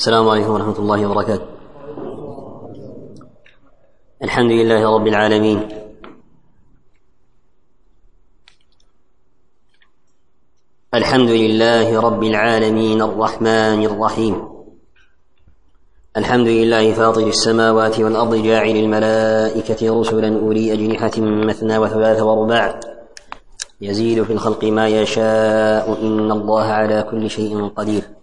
السلام عليكم ورحمة الله وبركاته. الحمد لله رب العالمين. الحمد لله رب العالمين الرحمن الرحيم. الحمد لله فاطر السماوات والأرض جاعل الملائكة رسلا أولي أجنحة مثنى وثلاث ورباع. يزيد في الخلق ما يشاء إن الله على كل شيء قدير.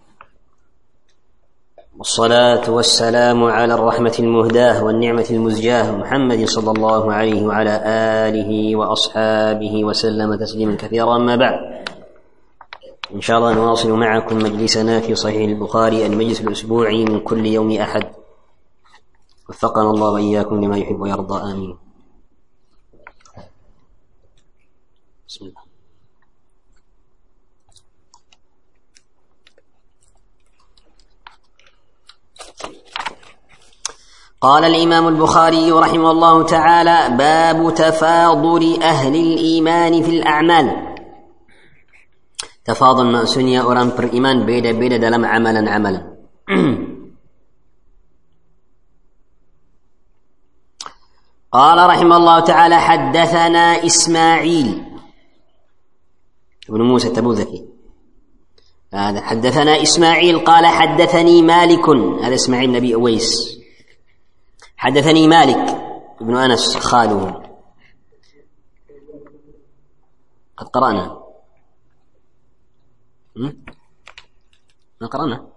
والصلاة والسلام على الرحمة المهداة والنعمة المزجاة محمد صلى الله عليه وعلى آله وأصحابه وسلم تسليما كثيرا. أما بعد إن شاء الله نواصل معكم مجلسنا في صحيح البخاري المجلس الأسبوعي من كل يوم أحد. وفقنا الله وإياكم لما يحب ويرضى. آمين. بسم الله. قال الإمام البخاري رحمه الله تعالى باب تفاضل أهل الإيمان في الأعمال. تفاضل maksudnya orang beriman beda-beda dalam amalan-amalan قال رحمه الله تعالى حدثنا إسماعيل ابن موسى التبوذكي هذا حدثنا إسماعيل قال حدثني مالك هذا إسماعيل نبي أويس. حدثني مالك بن أنس خاله. قد قرأنا. ما قرأنا.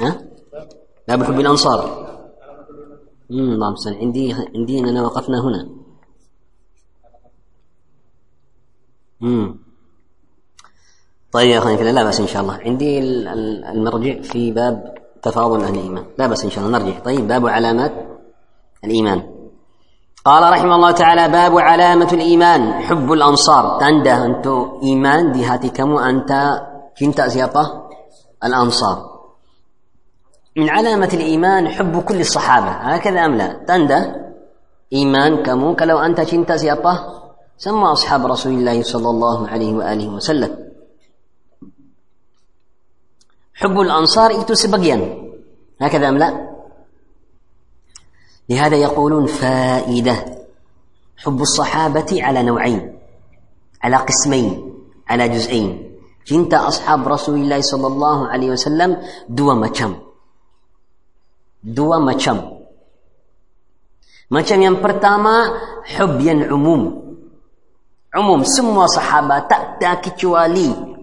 ها؟ باب حب الأنصار. اللهم صل عندي عندي اننا وقفنا هنا. امم طيب يا أخواني لا بأس إن شاء الله. عندي المرجع في باب تفاضل أهل الإيمان. لا بس إن شاء الله. نرجع. طيب باب علامات الإيمان. قال رحمه الله تعالى باب علامة الإيمان. حب الأنصار. تنده أنت إيمان دي هاتكم أنت كنت سيابة الأنصار. من علامة الإيمان حب كل الصحابة. هكذا أم لا؟ تنده إيمان كمو كلو أنت كنت سيابة سمى أصحاب رسول الله صلى الله عليه وآله وسلم. حب الأنصار itu sebagian هكذا أم لا؟ لهذا يقولون فائدة. حب الصحابة على نوعين على قسمين على جزئين. جنت أصحاب رسول الله صلى الله عليه وسلم دوا macam dua macam macam yang pertama hub yang umum semua sahabat tak ada kecuali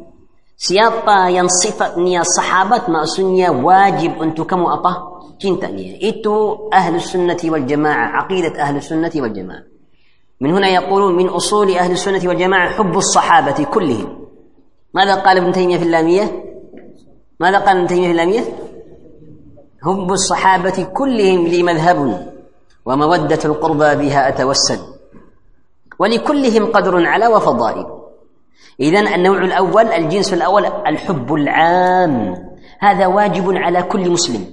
Siapa yang sifatnya sahabat maksudnya wajib untuk kamu apa? Cinta dia. Itu ahlu sunnati wal jamaah. Aqidat ahlu sunnati wal jamaah. من هنا يقولون من أصول أهل السنة والجماعة حب الصحابة كلهم ماذا قال ابن تيمية في اللامية ماذا قال ابن تيمية في اللامية حب الصحابة كلهم لي مذهب ومودة القربى بها أتوسل ولكلهم قدر على وفضائل إذا النوع الأول الجنس الأول الحب العام. هذا واجب على كل مسلم.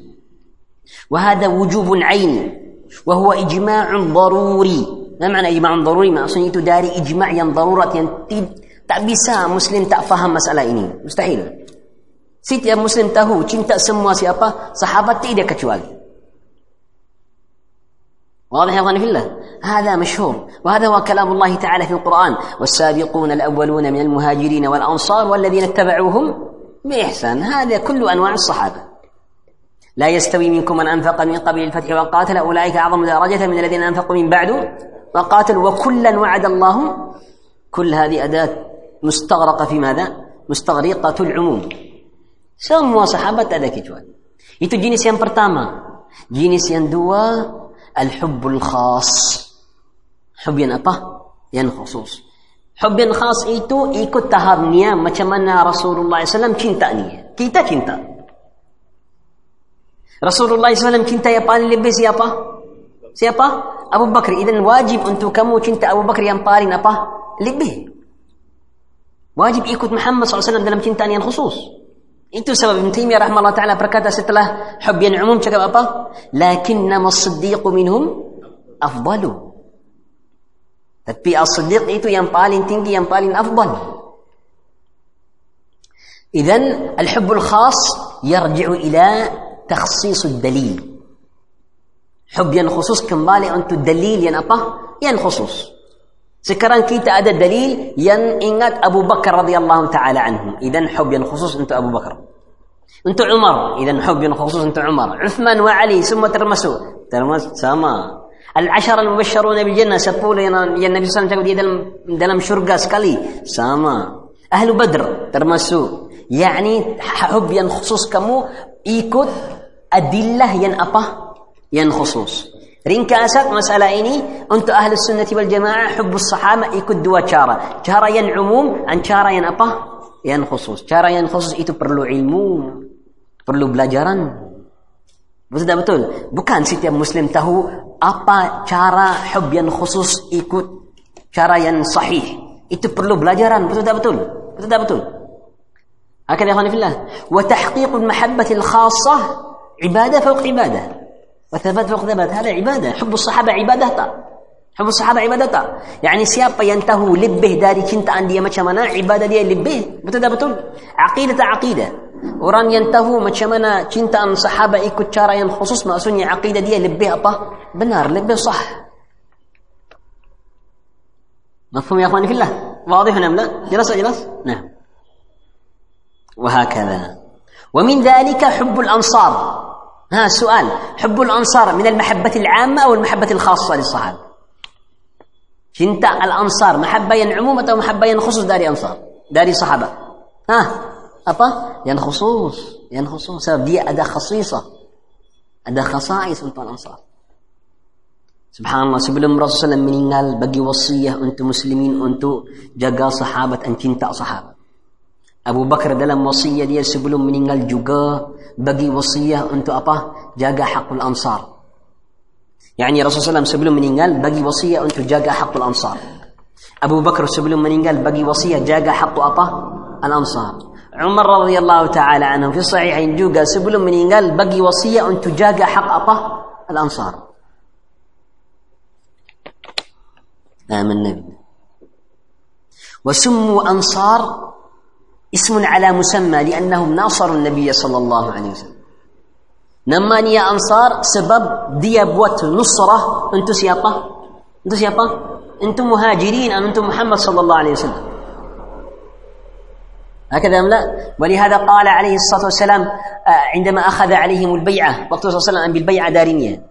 وهذا وجوب عين. وهو إجماع ضروري. ما معنى إجماع ضروري؟ ما أصلا داري إجماع ضرورة. طيب، ينتد مسلم تأفهم مسألة إني. مستحيل. سيتي مسلم تهو كنت سموا سيابا صحابة تيدا كتوالي واضح يا في الله هذا مشهور وهذا هو كلام الله تعالى في القرآن والسابقون الأولون من المهاجرين والأنصار والذين اتبعوهم بإحسان. هذا كل أنواع الصحابة. لا يستوي منكم من أنفق من قبل الفتح وقاتل أولئك أعظم درجة من الذين أنفقوا من بعد وقاتلوا. وكلا وعد الله كل هذه أداة مستغرقة في ماذا؟ مستغرقة العموم. semua sahabat ada kecuali itu jenis yang pertama. Jenis الحب الخاص. حب ين أبا ين خصوص. حب ين خاص إيتو إيكو تهار نيا ما تمنى رسول الله صلى الله عليه وسلم كنتا نيا كيتا كنتا رسول الله صلى الله عليه وسلم كنتا يبالي لبي سيابا سيابا أبو بكر إذا واجب أنتو كمو كنتا أبو بكر ينبالي نبا لبس واجب إيكو محمد صلى الله عليه وسلم دلم كنتا نيا خصوص خصوص Itu sebab Ibn Taymiyah rahmatullah ta'ala berkata setelah hub yang umum cakap apa? Lakinnama as-siddiqu minhum afdalu. Tapi as-siddiq itu yang paling tinggi, yang paling afdal. إذا الحب الخاص يرجع إلى تخصيص الدليل حب ين خصوص kembali untuk dalil yang apa? Yang khusus. Sekarang kita ada dalil yang ingat Abu Bakar radhiyallahu taala anhu. Idan hub yang khusus untuk Abu Bakar. Untuk Umar, idan hub yang khusus untuk Umar. Uthman wa Ali semua termasuk. Termasuk sama. Al-ashar al-mubashsharun bil jannah sepuluh yang, yang Nabi SAW cakap dia dalam dalam syurga sekali. Sama. Ahlu Badr termasuk. Yani hub yang khusus kamu ikut adillah yang apa? yang khusus. رينكاسات مسألة إني أنت أهل السنة والجماعة حب الصحابة يكد دوا شارة شارة ين عموم عن شارة ين أبا ين خصوص شارة ين خصوص إتو برلو علمو برلو بلاجران بزدا بتقول بكان سيت مسلم تهو أبا شارة حب ين خصوص يكد شارة ين صحيح إتو برلو بلاجران بزدا بتقول بزدا بتقول هكذا يا أخواني في الله وتحقيق المحبة الخاصة عبادة فوق عبادة وثبت وقدمت هذا عبادة حب الصحابة عبادتا حب الصحابة عبادتا يعني سيابا ينتهو لبه داري كنت عندي مكمنا عبادة دي لبه بتدا بتول عقيدة عقيدة وران ينتهو مكمنا كنت عن صحابة اي تشارا ينخصص ما سني عقيدة دي لبه أبا بنار لبه صح مفهوم يا أخواني في الله واضح نعم لا جلس جلس نعم وهكذا ومن ذلك حب الأنصار ها سؤال. حب الأنصار من المحبة العامة أو المحبة الخاصة للصحابة؟ شنت الأنصار محبة عمومة أو محبة خصوص داري أنصار داري صحابة. ها أبا ين خصوص ين خصوص سبب دي أدا خصيصة. أدا خصائص untuk الأنصار. سبحان الله sebelum Rasulullah meninggal bagi wasiat untuk muslimin untuk jaga sahabat dan cinta sahabat Abu Bakar dalam wasiat dia sebelum meninggal juga bagi wasiat untuk apa? Jaga hakul ansar. Yani Rasulullah SAW sebelum meninggal bagi wasiat untuk jaga hakul ansar. Abu Bakar sebelum meninggal bagi wasiat jaga hakul apa? Al-ansar. Umar radhiyallahu taala anhu fi sahihain juga sebelum meninggal bagi wasiat untuk jaga hak apa? Al-ansar. آمنا وسموا أنصار اسم على مسمى لأنهم ناصروا النبي صلى الله عليه وسلم. نماني يا أنصار سبب دي بوت نصرة. أنتم سيابا؟ أنتم سيابا؟ أنتم مهاجرين أم أنتم محمد صلى الله عليه وسلم؟ هكذا أم لا؟ ولهذا قال عليه الصلاة والسلام عندما أخذ عليهم البيعة وقت صلى الله عليه وسلم بالبيعة dari ini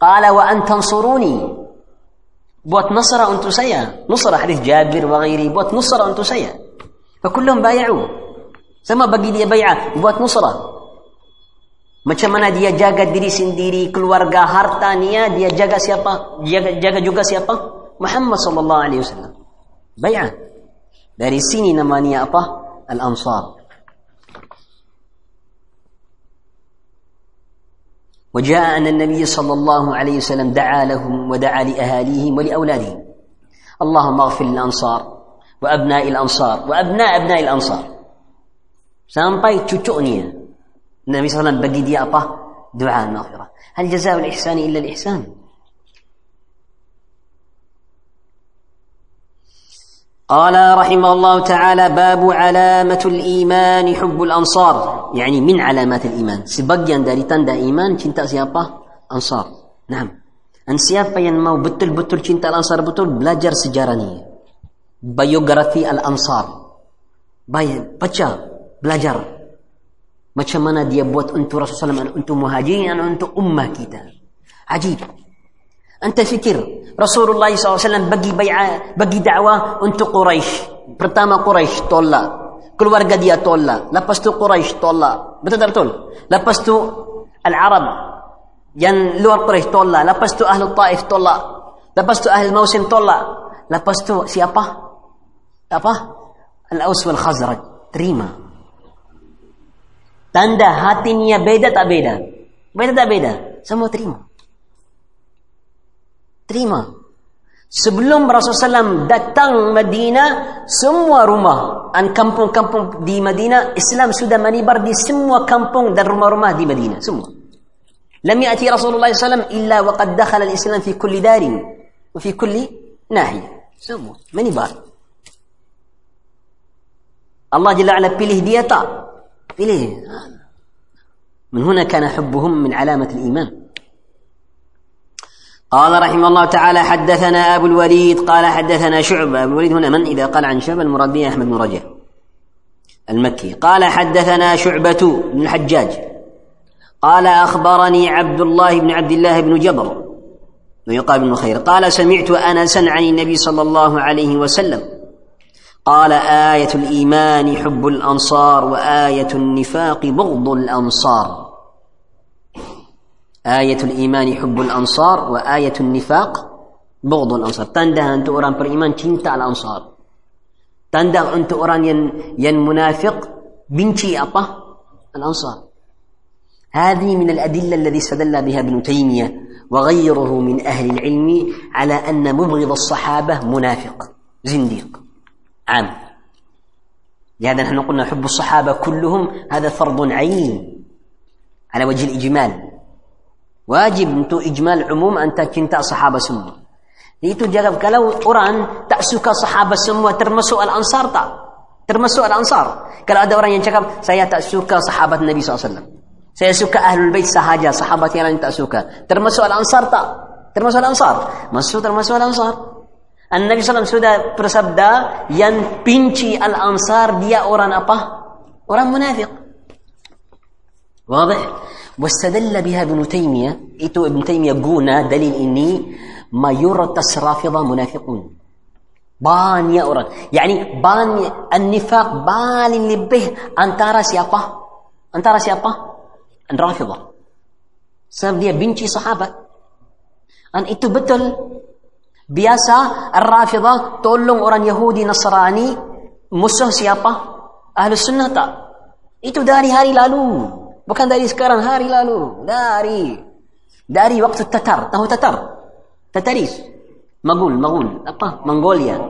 قال وأن تنصروني. buat نصر untuk saya. نصر حديث جابر وغيره buat نصر untuk saya. فكلهم بايعوا sama bagi dia bai'ah buat nusrah macam mana dia jaga diri sendiri keluarga hartanya dia jaga siapa jaga, jaga juga siapa Muhammad sallallahu alaihi wasallam bai'ah dari sini namanya apa al-ansar وجاء أن النبي صلى الله عليه وسلم دعا لهم ودعا لأهاليهم ولأولادهم اللهم اغفر للأنصار وأبناء الأنصار وأبناء أبناء الأنصار sampai cucunya Nabi SAW bagi dia apa? Doa maghfirah. Hal jazaa'ul ihsani illa al-ihsan. قال رحمه الله تعالى باب علامة الإيمان حب الأنصار يعني من علامات الإيمان sebagian dari tanda iman cinta siapa? Ansar. Naam. Dan siapa yang mau betul-betul cinta Al-Ansar betul belajar sejarahnya. Biografi Al-Ansar. Baca, belajar. Macam mana dia buat untuk Rasulullah SAW, untuk muhajirin untuk ummah kita. Ajib. Anta fikir, Rasulullah SAW bagi bay'a, bagi dakwah untuk Quraisy. Pertama Quraisy tolak. Keluarga dia tolak. Lepas tu Quraisy tolak. Betul tak betul? Lepas tu Al-Arab yang luar Quraisy tolak. Lepas tu Ahlu Taif tolak. Lepas tu Ahli Mausim tolak. Lepas tu siapa? Apa? Al-Aus wal Khazraj. Terima. Tanda hatinya beda tak beda? Beda tak beda? Semua terima. Terima. Sebelum Rasulullah SAW datang Madinah, semua rumah dan kampung-kampung di Madinah, Islam sudah menyebar di semua kampung dan rumah-rumah di Madinah. Semua. لم يأتي رسول الله صلى الله عليه وسلم إلا وقد دخل الإسلام في كل دار وفي كل ناحية. Semua. Menyebar. Allah Jalla ala pilih dia tak? إليه من هنا كان حبهم من علامة الإيمان. قال رحمه الله تعالى حدثنا أبو الوليد قال حدثنا شعبة. أبو الوليد هنا من؟ إذا قال عن شعبة المراد به أحمد بن رجاء المكي. قال حدثنا شعبة بن الحجاج. قال أخبرني عبد الله بن عبد الله بن جبر ويقال بن خير. قال سمعت أنسا عن النبي صلى الله عليه وسلم. قال آية الإيمان حب الأنصار وآية النفاق بغض الأنصار. آية الإيمان حب الأنصار وآية النفاق بغض الأنصار. تنده أنت أوران بالإيمان cinta الأنصار. تنده أنت أوران ين, ين منافق بنتي أبا الأنصار. هذه من الأدلة الذي استدل بها ابن تيمية وغيره من أهل العلم على أن مبغض الصحابة منافق زنديق. عام. لهذا نحن قلنا حب الصحابة كلهم هذا فرض عين على وجه الإجمال. واجب أنت إجمال عموم أن تكنت صحابة سمو. لأنه جاءت كلاو أوران تأسوك صحابة سمو ترمسوا الأنصار تا. ترمسوا الأنصار. كلاو أدى أوران ينشكب سيا تأسك صحابة النبي صلى الله عليه وسلم. saya suka ahlul bait sahaja sahabat yang lain tak الأنصار termasuk al ansar tak termasuk al An-Nabi SAW sudah bersabda yang pinci al-ansar dia orang apa? Orang munafik. واضح؟ واستدل بها ابن تيمية إتو ابن تيمية قونا دليل إني ما يرتس رافضة منافقون بان يا أوران يعني بان النفاق بان اللي به أنتارا سيابا أنتارا سيابا الرافضة سبب dia benci sahabat. Dan itu betul. Biasa Ar-Rafidah tolong orang Yahudi Nasrani Musuh siapa? Ahlu Sunnah tak? Itu dari hari lalu Bukan dari sekarang, hari lalu Dari Dari waktu Tatar Tahu Tatar? Tataris Mongol, Mongol Apa? Mongolia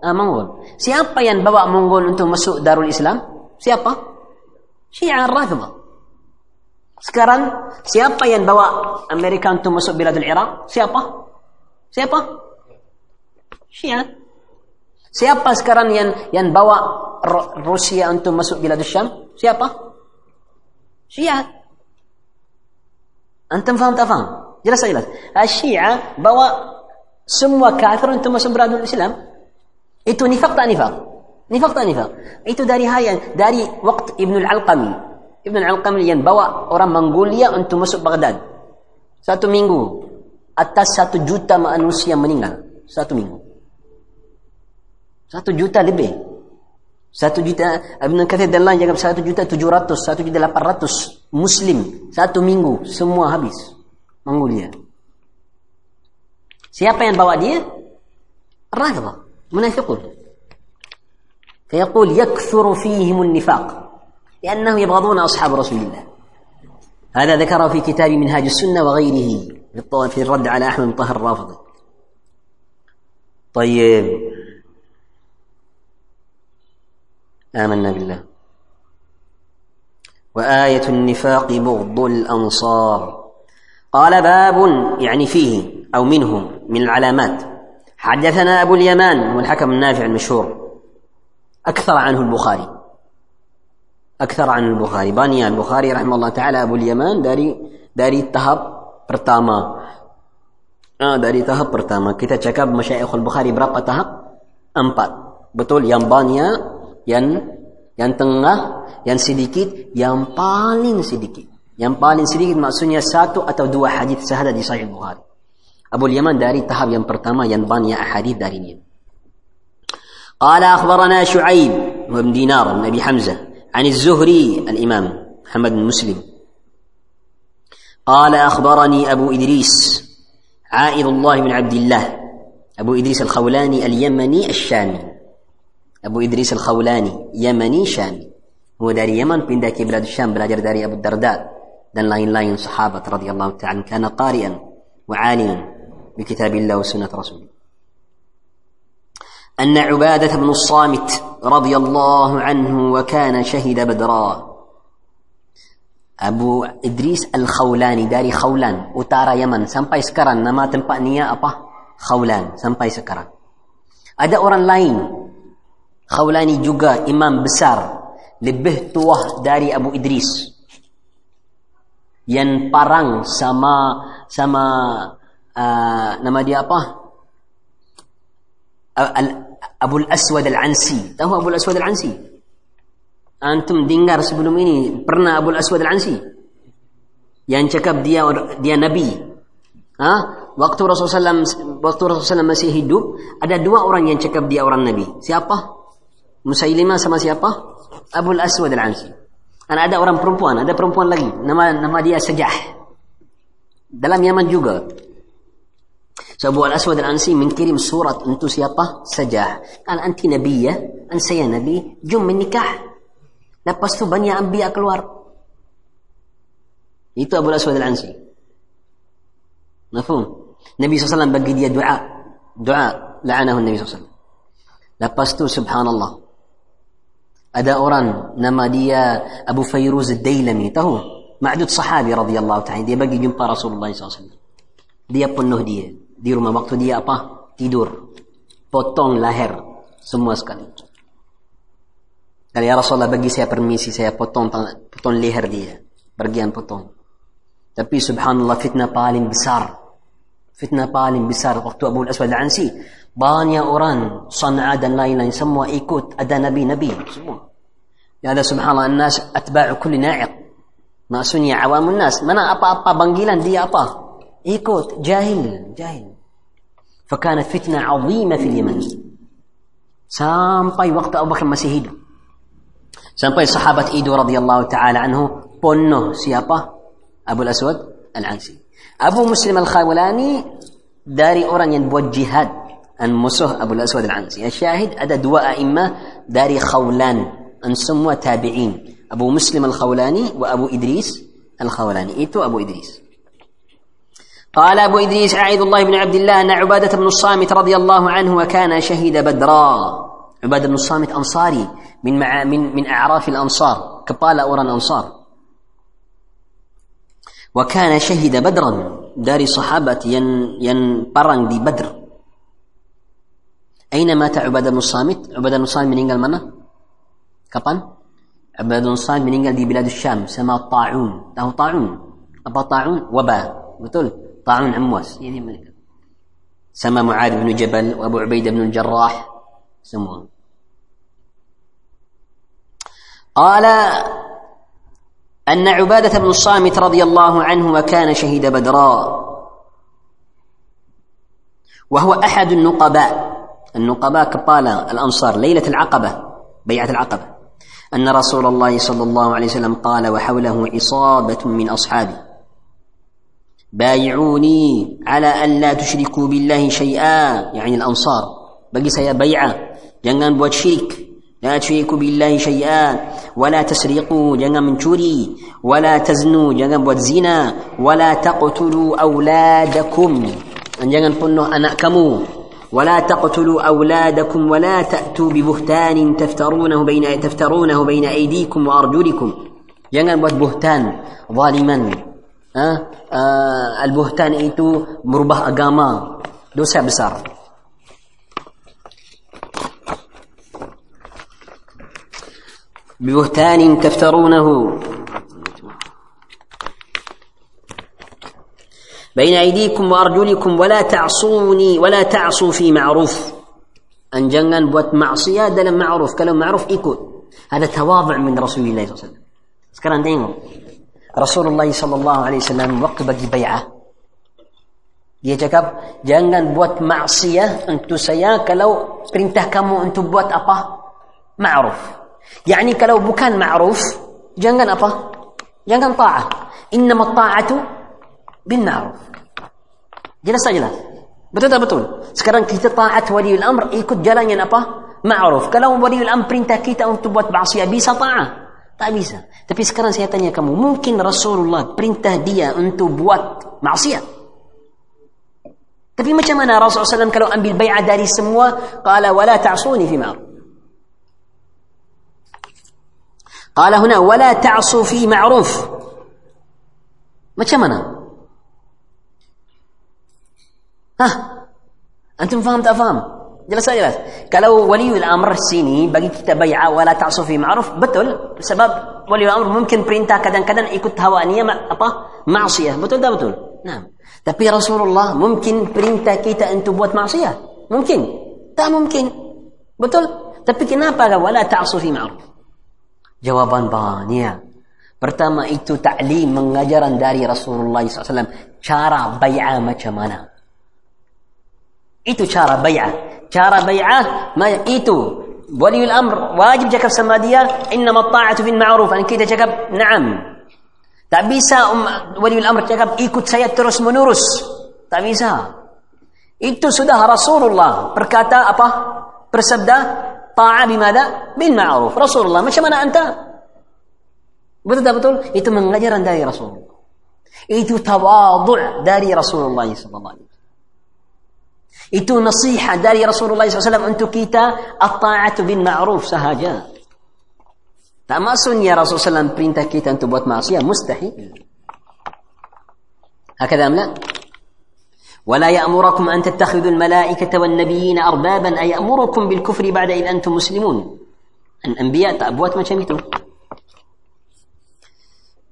ah, Mongol Siapa yang bawa Mongol untuk masuk Darul Islam? Siapa? Syiah Ar-Rafidah sekarang siapa yang bawa Amerika untuk masuk Biladul Iraq? Siapa? Siapa? Syiah. Siapa sekarang yang yang bawa Rusia untuk masuk Biladul Syam? Siapa? Syiah. Antum faham tak faham? Jelas jelas? Syiah bawa semua kafir untuk masuk beradul Islam. Itu nifaq tak nifaq? Nifaq tak nifaq? Itu dari hayan, dari waktu Ibn al-Alqami. Ibn al-Alqami yang bawa orang Mongolia untuk masuk Baghdad. Satu minggu Atas satu juta manusia meninggal. Satu minggu. Satu juta lebih. Satu juta Ibn Kathir dan lain cakap satu juta tujuh ratus, satu juta lapan ratus Muslim satu minggu semua habis Mongolia. Siapa yang bawa dia? Rafidhah, munafiqun. فيقول يكثر فيهم النفاق لأنهم يبغضون أصحاب رسول الله هذا ذكره في كتاب منهاج السنة وغيره في الرد على أحمد مطهر الرافضي. طيب. آمنا بالله. وآية النفاق بغض الأنصار. قال باب يعني فيه أو منه من العلامات. حدثنا أبو اليمان والحكم النافع المشهور. أكثر عنه البخاري. أكثر عن البخاري. بانيا البخاري رحمه الله تعالى أبو اليمان داري داري التهب pertama ah, dari tahap pertama kita cakap masyayikhul Bukhari berapa tahap? Empat. Betul yang banyak yang yang tengah, yang sedikit, yang paling sedikit. Yang paling sedikit maksudnya satu atau dua hadis sahaja di Sahih Bukhari. Abu Yaman dari tahap yang pertama yang banyak hadis darinya. قال أخبرنا شعيب وابن دينار بن أبي حمزة عن الزهري الإمام محمد بن مسلم قال أخبرني أبو إدريس عائض الله بن عبد الله أبو إدريس الخولاني اليمني الشامي. أبو إدريس الخولاني يمني شامي. هو داري يمن بين ذاك بلاد الشام بلاجر داري أبو الدرداء dan lain-lain صحابة رضي الله تعالى كان قارئا وعالما بكتاب الله وسنة رسوله أن عبادة بن الصامت رضي الله عنه وكان شهد بدرا Abu Idris Al-Khawlani dari Khawlan, utara Yaman. Sampai sekarang nama tempatnya apa? Khawlan. Sampai sekarang. Ada orang lain Khawlani juga imam besar lebih tua dari Abu Idris yang parang sama sama uh, nama dia apa Abu Al-Aswad Al-Ansi tahu Abu Al-Aswad Al-Ansi antum dengar sebelum ini pernah Abu Al-Aswad Al-Ansi yang cakap dia dia nabi ha waktu Rasulullah SAW, waktu Rasulullah SAW masih hidup ada dua orang yang cakap dia orang nabi siapa Musailimah sama siapa Abu Al-Aswad Al-Ansi Dan ada orang perempuan, ada perempuan lagi. Nama nama dia Sajah. Dalam Yaman juga. So Abu Al-Aswad Al-Ansi mengirim surat untuk siapa? Sajah. Kan anti Nabi ya? An saya Nabi. Jom menikah. Lepas tu banyak ambiya keluar. Itu Abu Al-Aswad Al-Ansi. Mafhum? Nabi SAW bagi dia doa. Doa. La'anahu Nabi SAW. Lepas tu subhanallah. Ada orang nama dia Abu Fayruz Ad-Dailami, tahu? Ma'dud sahabi radhiyallahu ta'ala. Dia bagi jumpa Rasulullah SAW. Dia penuh dia. Di rumah waktu dia apa? Tidur. Potong leher. Semua sekali. Kali ya Rasulullah bagi saya permisi saya potong potong leher dia. Bergian potong. Tapi subhanallah fitnah paling besar. Fitnah paling besar waktu Abu Al-Aswad Al-Ansi. Banyak orang Sana'a dan lain-lain semua ikut ada nabi-nabi semua. Ya ada subhanallah nas atba'u kulli na'iq. Maksudnya awamun nas. Mana apa-apa panggilan dia apa? Ikut jahil, jahil. Fakana fitnah azimah fil Yaman. Sampai waktu Abu Bakar masih hidup. Sampai sahabat itu radhiyallahu taala anhu penuh siapa? Abu Aswad Al-Ansi. Abu Muslim Al-Khawlani dari orang yang buat jihad أن مسه أبو الأسود العنسي الشاهد أدى دواء أئمة داري خولان أن سموا تابعين أبو مسلم الخولاني وأبو إدريس الخولاني إيتو أبو إدريس قال أبو إدريس أعيذ الله بن عبد الله أن عبادة بن الصامت رضي الله عنه وكان شهيد بدرا عبادة بن الصامت أنصاري من مع من من أعراف الأنصار كبال أورا الأنصار. وكان شهد بدرا دار صحابة ين ين برن دي بدر أين مات عبادة بن الصامت؟ عبادة بن الصامت meninggal mana? Kapan? عبادة بن الصامت meninggal di بلاد الشام سما طاعون. Tahu طاعون؟ Apa طاعون؟ وباء betul. طاعون عمواس يعني meninggal سما معاذ بن جبل وأبو عبيدة بن الجراح semua. قال أن عبادة بن الصامت رضي الله عنه وكان شهيد بدرا. وهو أحد النقباء. النقباء كبالا الأنصار ليلة العقبة بيعة العقبة. أن رسول الله صلى الله عليه وسلم قال وحوله عصابة من أصحابي. بايعوني على أن لا تشركوا بالله شيئا. يعني الأنصار. بقي سيا بيعة بوات شرك لا تشركوا بالله شيئا ولا تسرقوا جنان من شوري. ولا تزنوا جنان بوات زنا. ولا تقتلوا أولادكم. جنان بنو أنا كمو ولا تقتلوا أولادكم ولا تأتوا ببهتان تفترونه بين تفترونه بين أيديكم وأرجلكم. jangan buat buhtan zaliman ha? uh, al-buhtan itu merubah agama dosa besar ببهتان تفترونه. بين أيديكم وأرجلكم ولا تعصوني ولا تعصوا في معروف. أن جنن بوت معصية دلم معروف كلام معروف إيكو هذا تواضع من رسول الله صلى الله عليه وسلم. سكر عندهم رسول الله صلى الله عليه وسلم وقت بقي بيعة. dia cakap jangan buat maksiat entu saya kalau perintah kamu untuk buat apa ma'ruf yani kalau bukan ma'ruf jangan apa? Jangan ta'ah. Innama ta'atu bil ma'ruf. Jelas jelas? Betul tak betul? Sekarang kita taat waliul amr ikut jalan yang apa? Ma'ruf. Kalau waliul amr perintah kita untuk buat maksiat bisa ta'ah? Tak bisa. Tapi sekarang saya tanya kamu mungkin Rasulullah perintah dia untuk buat maksiat? Tapi macam mana Rasulullah SAW kalau ambil bay'ah dari semua qala wala ta'suni fi ma'ruf قال هنا ولا تعصوا في معروف. ما تشمنا ها أنتم فهمت أفهم؟ جلس جلس قالوا ولي الأمر di sini بقي كتاب بيعة ولا تعصوا في معروف. betul sebab ولي الأمر ممكن perintah كذا كذا يكون هوانية ما أطا معصية. betul tak betul نعم. tapi رسول الله ممكن perintah kita untuk buat معصية؟ ممكن. tak ممكن. betul tapi kenapa ولا تعصوا في معروف؟ Jawaban banyak Pertama itu ta'lim mengajaran dari Rasulullah SAW. Cara bay'ah macam mana. Itu cara bay'ah. Cara bay'ah itu. Waliul amr wajib cakap sama dia. Innama ta'atu bin ma'ruf. Dan kita cakap na'am. Tak bisa um, waliul amr cakap ikut saya terus menerus. Tak bisa. Itu sudah Rasulullah berkata apa? Bersabda طاعة بماذا؟ بالمعروف. رسول الله مش من انت بدا بتقول itu mengajaran dari رسول الله itu تواضع داري رسول الله صلى الله عليه وسلم itu نصيحه داري رسول الله صلى الله عليه وسلم untuk kita الطاعه بالمعروف sahaja tak mungkin رسول الله صلى الله عليه وسلم perintah kita untuk buat maksiat mustahil. هكذا ام لا ولا يأمركم أن تتخذوا الملائكة والنبيين أربابا أي يأمركم بالكفر بعد إذ أنتم مسلمون؟ الأنبياء tak buat macam itu.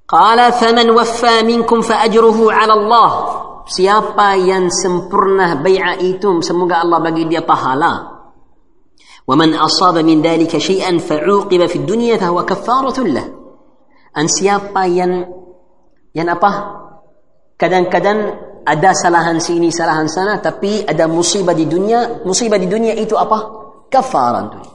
قال فمن وفى منكم فأجره على الله. Siapa yang sempurna bai'ah itu semoga Allah bagi dia pahala. ومن أصاب من ذلك شيئا فعوقب في الدنيا فهو كفارة له. أن siapa yang yang apa? Kadang-kadang ada salahan sini salahan sana tapi ada musibah di dunia musibah di dunia itu apa kafaran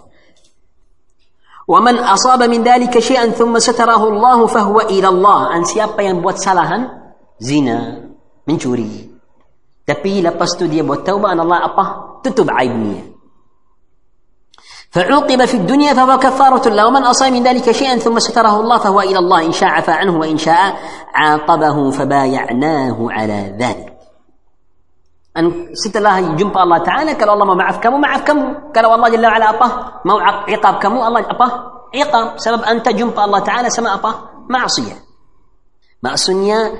ومن أصاب من ذلك شيئا ثم ستره الله فهو إلى الله أن siapa yang buat salahan zina mencuri tapi lepas tu dia buat taubat Allah apa tutup aibnya فعوقب في الدنيا فهو كفارة له. ومن أصاب من ذلك شيئا ثم ستره الله فهو إلى الله إن شاء عفى عنه وإن شاء عاقبه فبايعناه على ذلك. أن ست الله جنب الله تعالى قال الله ما معف كم ما كم؟ قال والله جل وعلا أبا ما عقاب كم؟ الله أبا عقاب سبب أنت جنب الله تعالى سما أبا معصية. معصية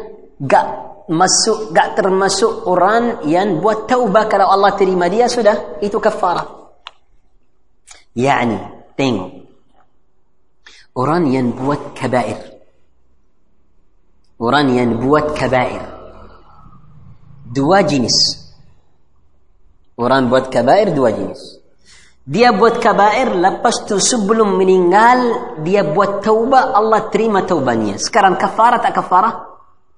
قا مسو قا ترمسو أوران ين بوت توبة قال الله تري ماليا سودة إتو كفارة. Yani tengok orang yang buat kabair orang yang buat kabair dua jenis Orang buat kabair dua jenis. Dia buat kabair lepas tu sebelum meninggal dia buat taubat Allah terima taubatnya. Sekarang kafarah tak kafarah?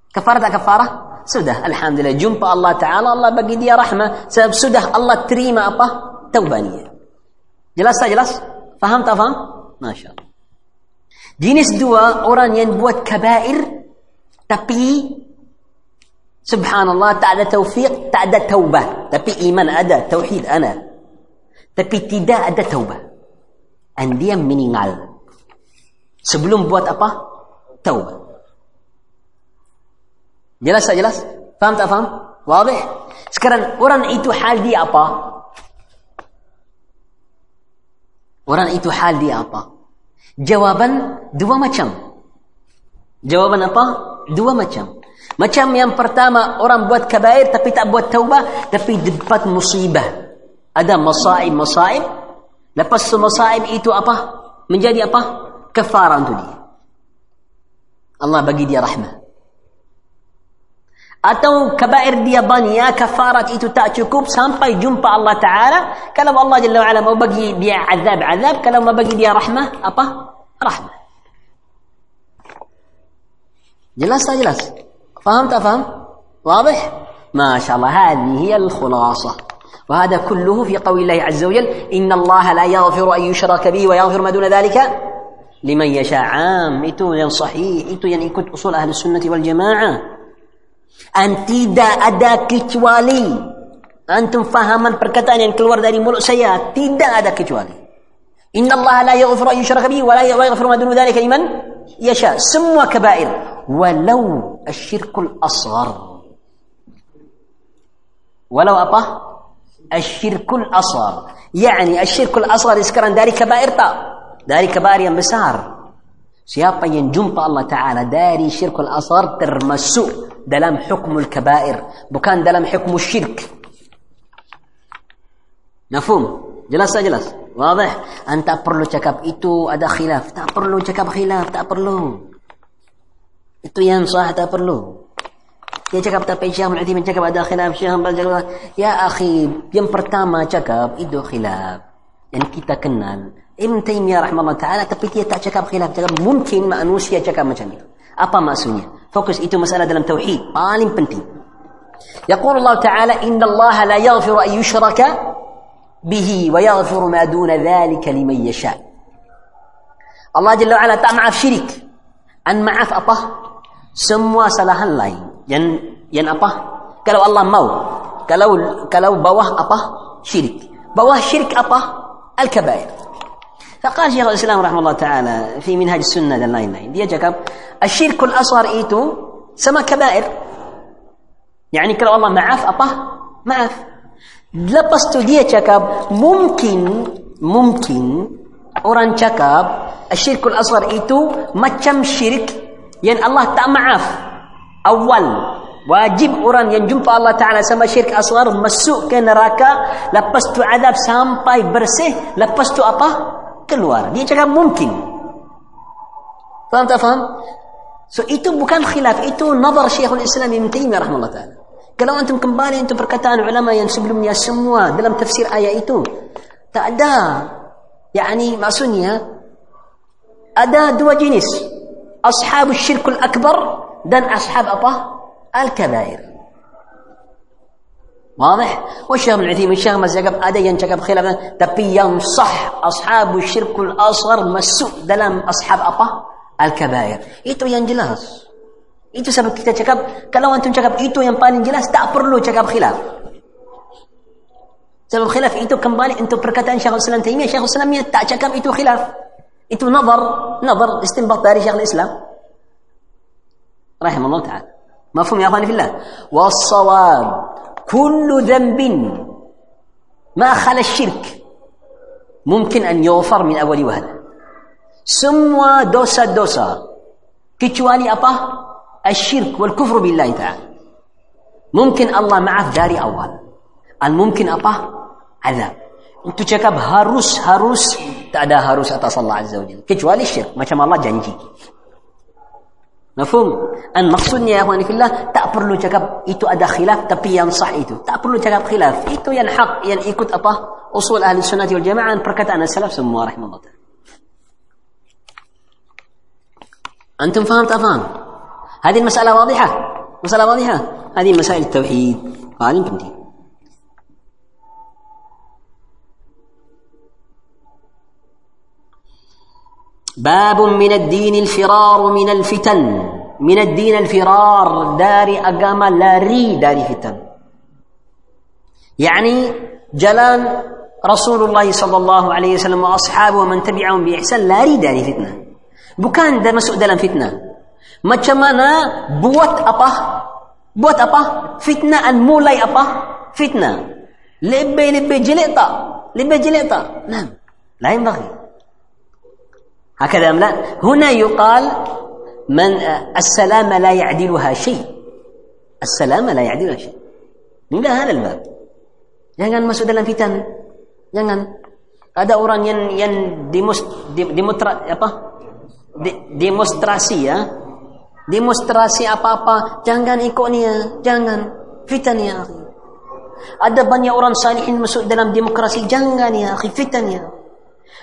Kafarah tak kafarah? Sudah alhamdulillah jumpa Allah Taala Allah bagi dia rahmah sebab sudah Allah terima apa? Taubatnya. Jelas tak jelas? Faham tak faham? Masya Allah. Jenis dua orang yang buat kabair tapi Subhanallah tak ada taufiq, tak ada taubah. Tapi iman ada, tauhid ana. Tapi tidak ada taubah. Dan dia meninggal. Sebelum buat apa? Taubah. Jelas tak jelas? Faham tak faham? Wadih? Sekarang orang itu hal dia apa? Orang itu hal dia apa? Jawaban dua macam. Jawaban apa? Dua macam. Macam yang pertama orang buat kabair tapi tak buat taubah tapi dapat musibah. Ada masaib-masaib. Lepas tu masaib itu apa? Menjadi apa? Kafarah untuk dia. Allah bagi dia rahmah. Atau kabair dia banyak, kafarat itu tak cukup sampai jumpa Allah Ta'ala. Kalau Allah Jalla wa'ala mau bagi dia azab-azab, kalau mau bagi dia rahmah, apa? Rahmah. Jelas tak jelas? فهمت أفهم واضح ما شاء الله هذه هي الخلاصة وهذا كله في قول الله عز وجل إن الله لا يغفر أن يشرك به ويغفر ما دون ذلك لمن يشاء عام itu yang sahih itu yang ikut usul ahli sunnati wal jamaah an tidak ada kecuali antum fahaman perkataan yang keluar dari mulut saya tidak ada kecuali inna Allah la yaghfiru an yushraka bihi wa la yaghfiru ma dun dhalika liman yasha semua kabair ولو الشرك الأصغر ولو أبا الشرك الأصغر يعني الشرك الأصغر sekarang dari kabair tak dari kabair yang besar siapa yang jumpa Allah Ta'ala dari syirkul asghar termasuk dalam hukmul kabair bukan dalam hukmul syirk Mafhum? Jelas tak jelas? Wadih? Anda perlu cakap itu ada khilaf. Tak perlu cakap khilaf. Tak perlu. Itu yang sah tak perlu. Dia cakap tapi Syekh Mu'athim cakap ada khilaf. Syekh Mu'athim Ya akhi, yang pertama cakap itu khilaf. Yang kita kenal. ابن تيمية رحمه الله تعالى تقيتي تعشك بخلاف تقام ممكن ما أنوش يا تعشك مجنية أبا ما سوني فوكس إتو مسألة دلم توحيد بالين بنتي يقول الله تعالى إن الله لا يغفر أن يشرك به ويغفر ما دون ذلك لمن يشاء. الله جل وعلا تعمع في شرك أن معف أبا سموا سلاح الله ين ين أبا كلو الله مو كلو كلو بواه أبا شرك بواه شرك أبا الكبائر فقال شيخ الإسلام رحمه الله تعالى في منهج السنة للناين ناين الشرك الأصغر إيتو سما كبائر. يعني كلا والله معاف اطه معاف. لبستو دي جاكب ممكن ممكن أوران جاكب الشرك الأصغر إيتو ما كم شرك يعني الله تا معاف. أول واجب أوران ين الله تعالى سما شرك أصغر مسوء كان راكا لبستو عذاب سامباي برسه لبستو اطه keluar. Dia cakap mungkin. Faham tak faham? so itu bukan khilaf. Itu nazar syekhul islam ibn Taimiyah rahmatullah ta'ala. Kalau antum kembali untuk perkataan ulama yang sebelumnya semua dalam tafsir ayat itu tak ada yakni maksudnya ada dua jenis. Ashab syirkul akbar dan ashab apa? Al-kabair واضح؟ والشيخ ابن عثيمين الشيخ مزق ادي ان تقب خلاف تبي ينصح أصحاب الشرك الأصغر مسوء دلم أصحاب أبا الكبائر. إيتو ينجلس إيتو سبب كتا تقب كلو أنتم تقب إيتو ينبال انجلس تأبر له تقب خلاف. سبب خلاف إيتو كم بالي إنتو بركات ان شيخ الإسلام تيمية شيخ الإسلام تقب إيتو خلاف. إيتو نظر نظر استنباط داري شيخ الإسلام. رحمه الله تعالى. مفهوم يا أخواني في الله. والصواب كل ذنب ما خلا الشرك ممكن أن يغفر من أول وهلة سموا دوسا دوسا كتواني أبا الشرك والكفر بالله تعالى. ممكن الله معه داري أول الممكن أبا عذاب انتو تشكب هاروس هاروس تأدى هاروس أتى الله عز وجل كتواني الشرك ما شاء الله جنجي Mafhum? An maksudnya ya fillah tak perlu cakap itu ada khilaf tapi yang sah itu. Tak perlu cakap khilaf. Itu yang hak yang ikut apa? Usul ahli sunnah wal jamaah perkataan salaf semua rahimahullah. Antum faham tak faham? هذه المسألة واضحة مسألة واضحة هذه مسائل التوحيد قال بنتي باب من الدين الفرار من الفتن من الدين الفرار داري أقام لا ري داري فتن يعني جلال رسول الله صلى الله عليه وسلم وأصحابه ومن تبعهم بإحسان لا ري داري فتنة بكان دا مسؤول dalam فتنة Macam mana buat apa? Buat apa? Fitnaan mulai apa? Fitnah. Lebih-lebih jelek tak? Lebih jelek tak? Nah, lain bagi. هكذا لا هنا يقال من السلام لا يعدلها شيء السلام لا يعدلها شيء Enggak hal الباب jangan masuk dalam fitan jangan ada orang yang yang demos, demonstrasi apa demonstrasi ya demonstrasi apa-apa jangan ikut dia jangan fitan ya akhi ada banyak orang salihin masuk dalam demokrasi jangan ya akhi fitan ya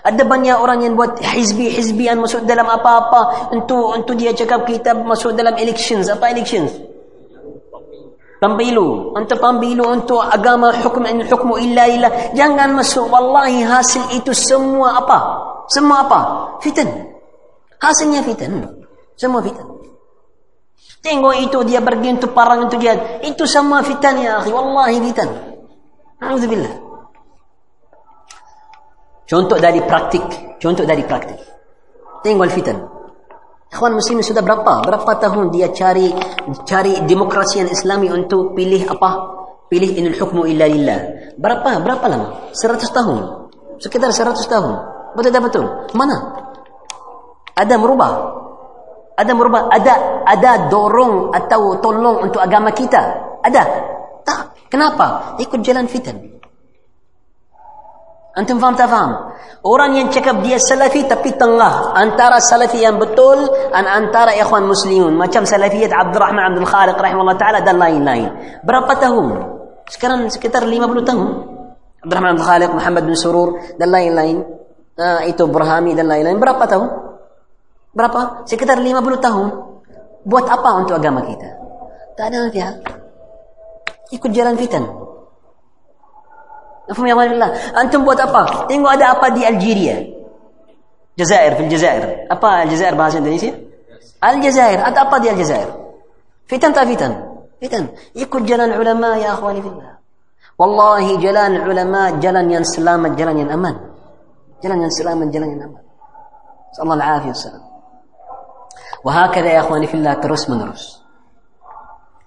ada banyak orang yang buat hizbi-hizbian masuk dalam apa-apa. Untuk untuk dia cakap kita masuk dalam elections. Apa elections? Pemilu. Untuk pemilu untuk agama hukum in hukmu illa illa jangan masuk. Wallahi hasil itu semua apa? Semua apa? Fitan hasilnya fitan semua fitan Tengok itu dia pergi untuk parang untuk jihad. Itu semua fitan ya akhi. Wallahi fitan. Alhamdulillah. Contoh dari praktik. Contoh dari praktik. Tengok fitan. Ikhwan muslimin sudah berapa? Berapa tahun dia cari cari demokrasi yang islami untuk pilih apa? Pilih inul hukmu illa lillah. Berapa? Berapa lama? 100 tahun. Sekitar 100 tahun. Betul tak betul? Mana? Ada merubah ada merubah ada ada dorong atau tolong untuk agama kita ada tak kenapa ikut jalan fitan Antum faham tak faham? Orang yang cakap dia salafi tapi tengah antara salafi yang betul dan antara ikhwan muslimun macam salafiyat Abdul Rahman Abdul Khaliq rahimahullah taala dan lain-lain. Berapa tahun? Sekarang sekitar 50 tahun. Abdul Rahman Abdul Khaliq, Muhammad bin Surur dan lain-lain. Nah, itu Burhami dan lain-lain. Berapa tahun? Berapa? Sekitar 50 tahun. Buat apa untuk agama kita? Tak ada manfaat. Ikut jalan fitan. مفهوم يا الله أنتم buat apa tengok ada apa di Algeria Jazair في الجزائر apa Aljazair bahasa Indonesia Aljazair ada apa di Aljazair fitan tak fitan fitan ikut jalan ulama ya akhwani fillah wallahi jalan ulama jalan yang selamat jalan yang aman jalan yang selamat jalan yang aman sallallahu alaihi wasallam وهكذا يا اخواني في الله terus menerus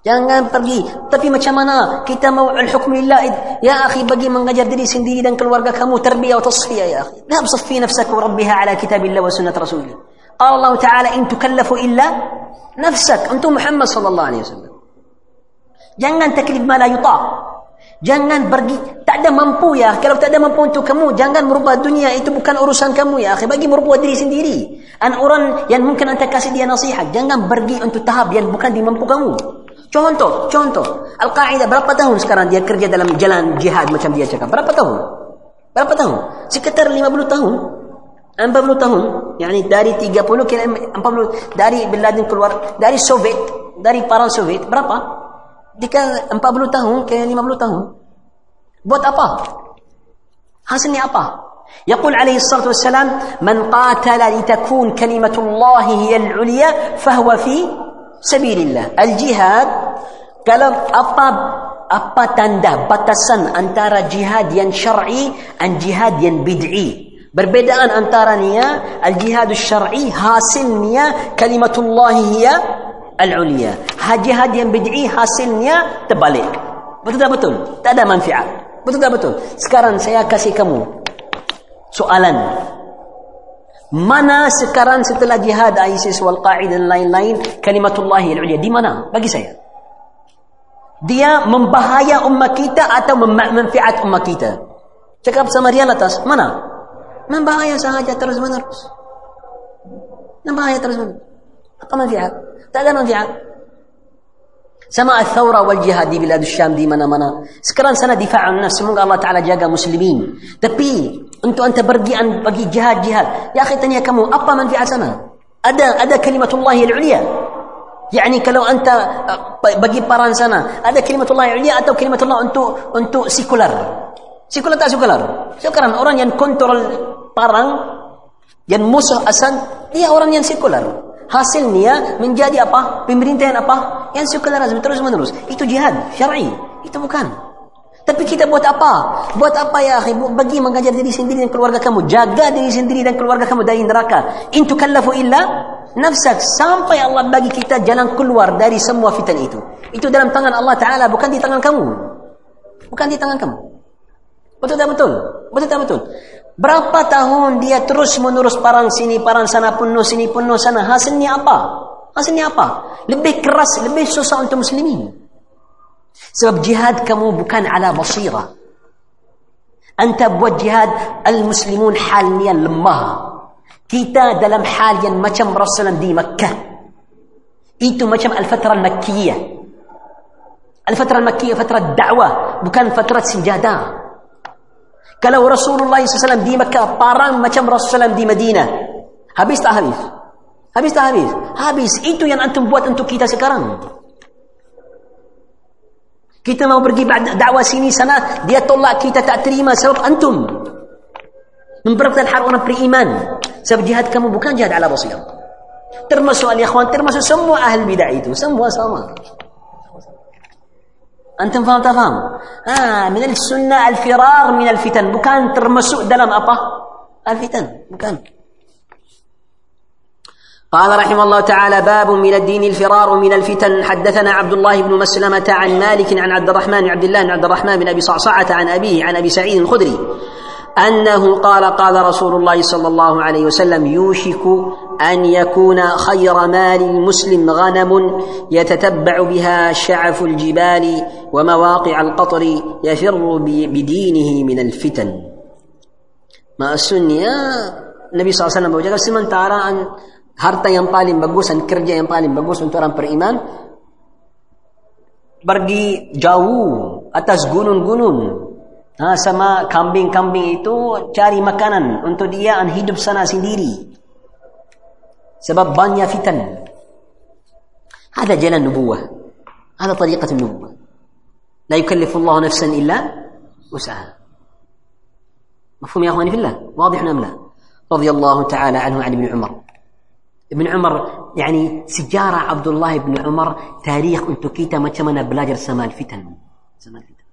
Jangan pergi. Tapi macam mana kita mau al-hukm lillah? Ya akhi bagi mengajar diri sendiri dan keluarga kamu terbiah atau tasfiyah ya akhi. Nab safi nafsaka rabbiha ala kitabillah wa sunnat rasulih. Qala Allah taala in tukallafu illa nafsak. Antum Muhammad sallallahu alaihi wasallam. Jangan taklif ma la yuta. Jangan pergi tak ada mampu ya. Kalau tak ada mampu untuk kamu jangan merubah dunia itu bukan urusan kamu ya. Akhi bagi merubah diri sendiri. An orang yang mungkin anda kasih dia nasihat jangan pergi untuk tahap yang bukan dimampu kamu. Contoh, contoh. Al-Qaeda berapa tahun sekarang dia kerja dalam jalan jihad macam dia cakap? Berapa tahun? Berapa tahun? Sekitar 50 tahun. 40 tahun. Yani dari 30 ke 40 dari Bin Laden keluar dari Soviet, dari para Soviet berapa? Jika 40 tahun ke 50 tahun. Buat apa? Hasilnya apa? يقول عليه الصلاة والسلام من قاتل لتكون كلمة الله هي العليا فهو في sabilillah. Al-jihad kalau apa apa tanda batasan antara jihad yang syar'i dan jihad yang bid'i. Perbedaan antaranya al-jihad syar'i hasilnya kalimatullah hiya al-ulia. Jihad yang bid'i hasilnya terbalik. Betul tak betul? Tak ada manfaat. Betul tak betul? Sekarang saya kasih kamu soalan. Mana sekarang setelah jihad ISIS wal Qaeda dan lain-lain kalimatullah yang ulia di mana? Bagi saya. Dia membahaya umat kita atau memanfaat umat kita? Cakap sama dia atas, mana? Membahaya sahaja terus menerus. Membahaya terus menerus. Apa manfaat? Tak ada manfaat. Sama al-thawra wal jihad di bilad Syam di mana-mana. Sekarang sana difa'an an-nas. Semoga Allah Ta'ala jaga muslimin. Tapi untuk anda pergi bagi jihad-jihad. Ya akhi tanya kamu, apa manfaat sana? Ada ada kalimatullah yang ulia. Yani kalau anda uh, bagi paran sana, ada kalimatullah yang ulia atau kalimatullah untuk untuk sekular. Sekular tak sekular? Sekarang orang yang kontrol parang, yang musuh asal, dia orang yang sekular. Hasilnya menjadi apa? Pemerintahan apa? Yang sekular terus menerus. Itu jihad syar'i. Itu bukan. Tapi kita buat apa? Buat apa ya akhi? Bagi mengajar diri sendiri dan keluarga kamu. Jaga diri sendiri dan keluarga kamu dari neraka. In tukallafu illa nafsak. Sampai Allah bagi kita jalan keluar dari semua fitan itu. Itu dalam tangan Allah Ta'ala. Bukan di tangan kamu. Bukan di tangan kamu. Betul tak betul? Betul tak betul? Berapa tahun dia terus menerus parang sini, parang sana, penuh sini, penuh sana. Hasilnya apa? Hasilnya apa? Lebih keras, lebih susah untuk muslimin. سبب جهاد كمو كان على بصيرة. أنت بوجهاد جهاد المسلمون حاليا لما كيتا دلم حاليا ما كم رسلا دي مكة. إيتو ما كم الفترة المكية. الفترة المكية فترة دعوة وكان فترة سجادة. كلو رسول الله صلى الله عليه وسلم دي مكة طارم ما كم رسلا دي مدينة. هبيست أهريف هبيست أهريف هبيست. إيتو يعني أنتم بوات أنتو كيتا سكران. Kita mau pergi dakwah sini sana, dia tolak kita tak terima sebab antum memperkenalkan hal orang beriman. Sebab jihad kamu bukan jihad ala basir. Termasuk al-ikhwan, termasuk semua ahli bidah itu, semua sama. Antum faham tak faham? Ah, min al-sunnah al-firar min al-fitan, bukan termasuk dalam apa? Al-fitan, bukan. قال رحمه الله تعالى باب من الدين الفرار من الفتن. حدثنا عبد الله بن مسلمة عن مالك عن عبد الرحمن عبد الله بن عبد الرحمن بن أبي صعصعة عن أبيه عن أبي سعيد الخدري أنه قال قال رسول الله صلى الله عليه وسلم يوشك أن يكون خير مال المسلم غنم يتتبع بها شعف الجبال ومواقع القطر يفر بدينه من الفتن. Maksudnya Nabi SAW berjaga sementara harta yang paling bagus dan kerja yang paling bagus untuk orang beriman pergi jauh atas gunung-gunung. Ha, sama kambing-kambing itu cari makanan untuk dia dan hidup sana sendiri. Sebab banyak fitan. Ada jalan nubuah. Ada tariqat nubuah. La yukallifullahu nafsan illa usaha mafhum ya akhwani fillah? Wadih namla radiyallahu ta'ala anhu ali bin umar. ابن عمر يعني سجارة عبد الله بن عمر تاريخ أنتو كيتا ما تمنى بلاجر سمال فتن. سمال فتن.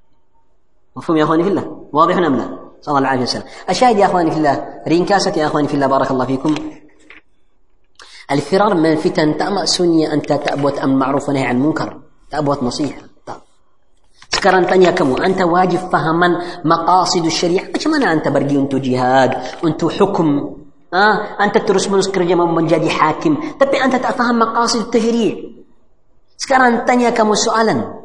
مفهوم يا أخواني في الله؟ واضح أم لا؟ صلى الله عليه وسلم. الشاهد يا أخواني في الله رينكاسة يا أخواني في الله بارك الله فيكم. الفرار من الفتن تأمأ سنية أنت تأبوت أم معروف ونهي عن منكر؟ تأبوت نصيحة. sekarang tanya kamu anta wajib fahaman maqasid syariah macam mana anta pergi untuk jihad untuk ah, anta terus menerus kerja menjadi hakim. Tapi anta tak faham maqasid tahrir sekarang tanya kamu soalan.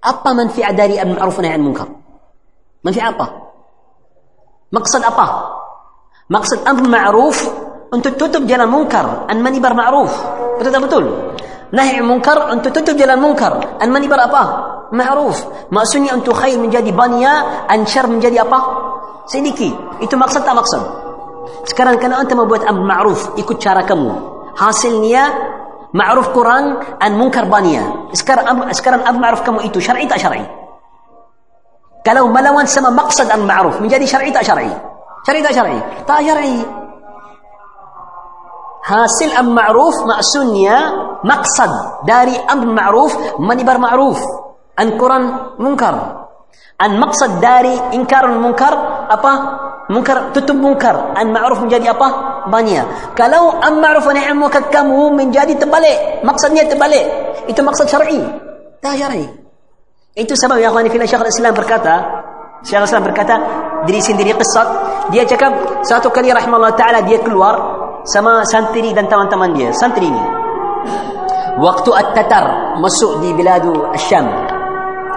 Apa manfaat dari amr ma'ruf nahi munkar? Manfaat apa? Maksud apa? Maksud amr ma'ruf untuk tutup jalan munkar an manibar ma'ruf. Betul tak betul? Nahi munkar untuk tutup jalan munkar an manibar apa? Ma'ruf. Maksudnya untuk khair menjadi banyak ansyar menjadi apa? Sedikit. Itu maksud tak maksud sekarang kalau anda membuat ma'ruf ikut cara kamu hasilnya ma'ruf kurang an munkar banyak sekarang sekarang amr ma'ruf kamu itu syar'i tak syar'i kalau melawan sama maksud amr ma'ruf menjadi syar'i tak syar'i syar'i tak syar'i tak syar'i hasil amr ma'ruf maksudnya maksud dari amr ma'ruf manibar ma'ruf Quran munkar. An maksud dari ingkar munkar apa? Munkar tutup munkar. An ma'ruf menjadi apa? Banyak. Kalau an ma'ruf wa nahi munkar kamu menjadi terbalik. Maksudnya terbalik. Itu maksud syar'i. Tak syar'i. Itu sebab yang akhwani fillah Syekh Islam berkata, Syekh Islam berkata diri sendiri kisah dia cakap satu kali rahimahullah taala dia keluar sama santri dan teman-teman dia santri ini waktu at-tatar masuk di biladu Syam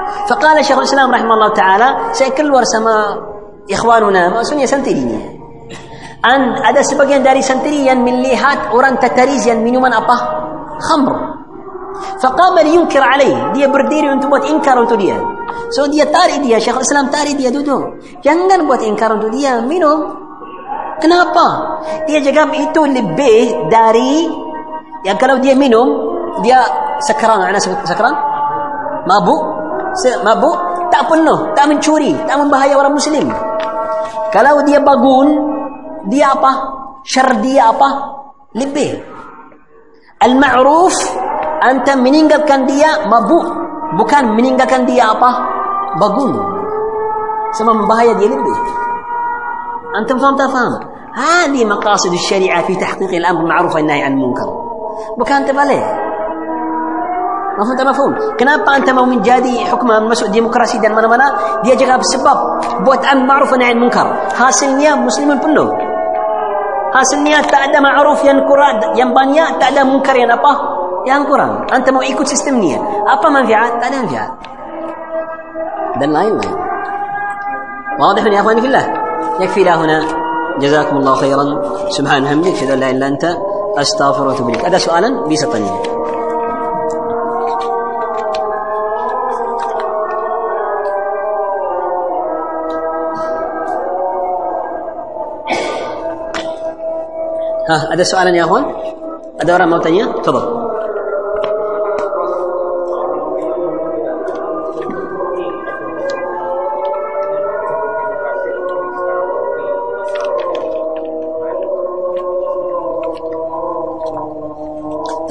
فقال شيخ الإسلام رحمه الله تعالى سيكل ورسما ikhwanuna maksudnya santrinya And ada sebagian dari santri yang melihat orang tataris yang minuman apa? Khamr. Faqama yunkir alaih. Dia berdiri untuk buat inkar untuk dia. So dia tarik dia, Syekh Islam tarik dia duduk. Jangan buat inkar untuk dia, minum. Kenapa? Dia jawab itu lebih dari yang kalau dia minum, dia sekarang, ana sebut sekarang. Mabuk. Mabuk tak penuh, tak mencuri, tak membahaya orang muslim. Kalau dia bangun, dia apa? Syar dia apa? Lebih. Al-ma'ruf anta meninggalkan dia mabuk, bukan meninggalkan dia apa? Bangun. Sama membahaya dia lebih. Antum faham tak faham? هذه مقاصد الشريعة في تحقيق الأمر بالمعروف والنهي عن المنكر. Bukan terbalik. مفهوم تما مفهوم. كنابا أنت مو من جادي حكم مسو ديمقراسي دان مانا مانا. دي جغا بسبب بوت ان معروف عن المنكر هاسنيا مسلمين بنو. هاسنيا تعدى معروف ين ينبانيا ين بانيا منكر ين أبا. ين كران أنت مو إيكو سيستم نيا أبا منفعات تعدى منفعات دان لاين أيوة. لاين واضح يا أخواني في الله. يكفي لا هنا. جزاكم الله خيرا. سبحان همدك لا إلا أنت. استغفر وأتوب إليك. هذا سؤالا؟ بيسطني. ها ada soalan ya akhwan? Ada orang mau tanya? Coba.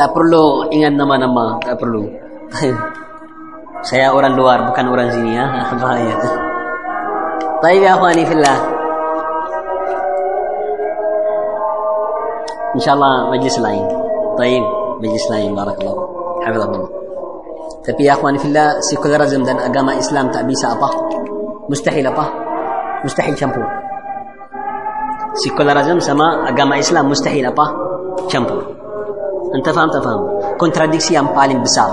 Tak perlu ingat nama-nama, tak perlu. Saya orang luar, bukan orang sini ya. Bahaya. Baik ya akhwani fillah. insyaallah majlis lain. Baik, majlis lain barakallah. Hadirin. Tapi ya akhwan fillah, sekularisme dan agama Islam tak bisa apa? Mustahil apa? Mustahil campur. Sekularisme sama agama Islam mustahil apa? Campur. Anda faham tak faham? Kontradiksi yang paling besar.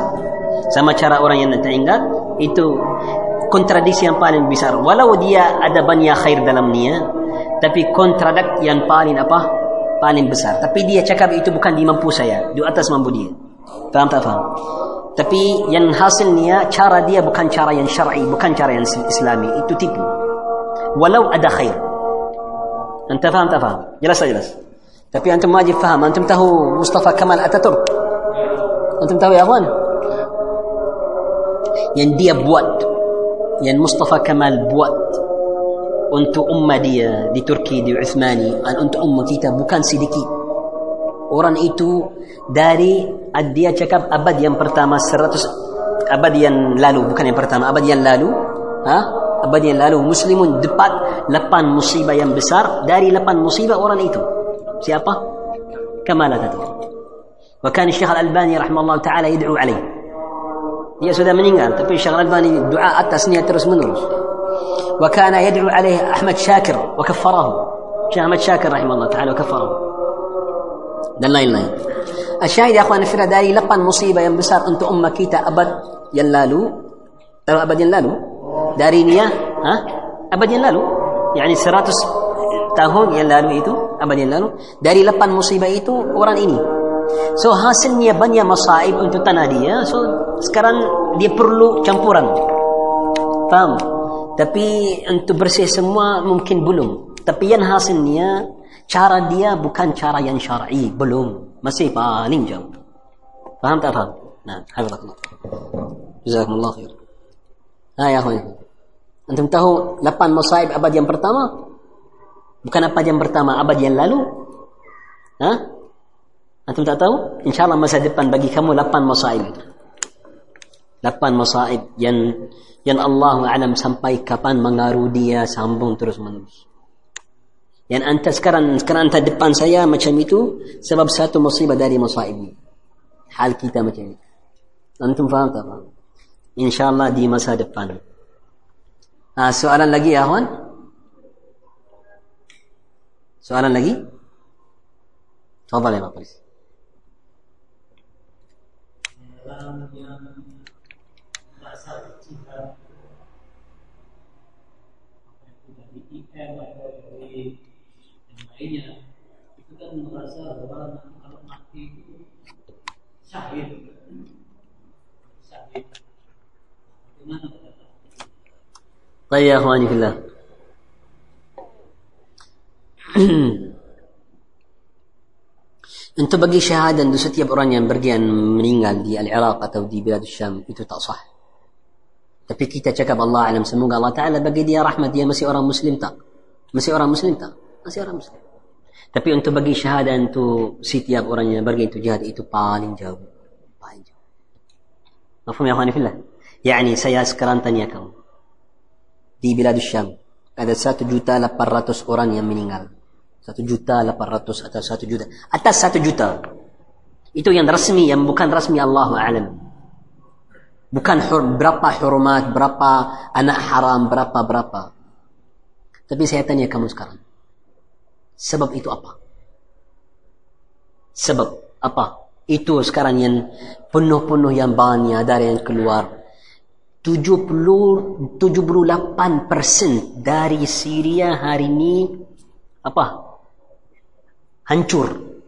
Sama cara orang yang tak ingat itu kontradiksi yang paling besar. Walau dia ada banyak khair dalam niat, tapi kontradik yang paling apa? Paling besar. Tapi dia cakap itu bukan di mampu saya. Di atas mampu dia. Faham tak faham? Tapi yang hasilnya cara dia bukan cara yang syar'i, bukan cara yang islami. Itu tipu. Walau ada khair. Anta faham tak faham? Jelas tak jelas? Tapi antum wajib faham. Antum tahu Mustafa Kamal Ataturk? Antum tahu ya akhwan? Yang dia buat. Yang Mustafa Kamal buat Untuk ummah dia di Turki, di Uthmani. Untuk ummah kita bukan sedikit. Orang itu dari dia cakap abad yang pertama seratus abad yang lalu bukan yang pertama abad yang lalu ha? abad yang lalu muslimun dapat lapan musibah yang besar dari lapan musibah orang itu siapa Kamal Ataturk وكان الشيخ الألباني رحمه الله تعالى يدعو عليه dia sudah meninggal tapi Syekh Al-Albani doa atasnya terus menerus وكان يدعو عليه أحمد شاكر وكفره. شيخ أحمد شاكر رحمه الله تعالى وكفره. دلائل الله. الشاهد يا أخوان فرد داري لقن مصيبة ينبسر أنت أمك أبد يلالو أو أبد يلالو دارينيا ها؟ أبد يلالو يعني سراتس تاهون يلالو إيتو. أبد يلالو داري لقن مصيبة إيتو. وران إني. So hasilnya banyak masaib untuk tanah dia. So sekarang dia perlu campuran. Faham? Tapi untuk bersih semua mungkin belum. Tapi yang hasilnya cara dia bukan cara yang syar'i. Belum. Masih paling jauh. Faham tak faham? Nah hafizakallah jazakumullah khair. Ha ya akhwan antum tahu lapan masaib abad yang pertama? Bukan abad yang pertama abad yang lalu. Ha? Antum tak tahu? Insyaallah masa depan bagi kamu lapan masaib lapan masaib yang yang Allah alam sampai kapan mengaruh dia sambung terus menerus yang anta sekarang sekarang anta depan saya macam itu sebab satu musibah dari masaib ini. Hal kita macam itu. Antum faham tak? InsyaAllah di masa depan. Ha, soalan lagi ya Ahwan? Soalan lagi? Tafadhal ya Pak atau dari yang lainnya itu kan merasa bahwa kalau mati itu syahid syahid bagaimana pendapat Baik, ya, Untuk bagi syahadah untuk setiap orang yang pergi dan meninggal di Al-Iraq atau di Bilad Syam itu tak sah. Tapi kita cakap Allah alam semoga Allah Ta'ala bagi dia rahmat dia masih orang Muslim tak. Masih orang muslim tak? Masih orang muslim. Tapi untuk bagi syahadah untuk setiap orang yang pergi untuk jihad itu paling jauh. Paling jauh. Mafhum ya akhwani fillah? Yani saya sekarang tanya kamu. Di Bilad Syam ada satu juta lapan ratus orang yang meninggal. Satu juta lapan ratus atau satu juta. Atas satu juta. Itu yang resmi, yang bukan resmi Allah Alam. Bukan hur, berapa hormat, berapa anak haram, berapa-berapa. Tapi saya tanya kamu sekarang. Sebab itu apa? Sebab apa? Itu sekarang yang penuh-penuh yang banyak dari yang keluar. 70, 78% dari Syria hari ini apa? Hancur.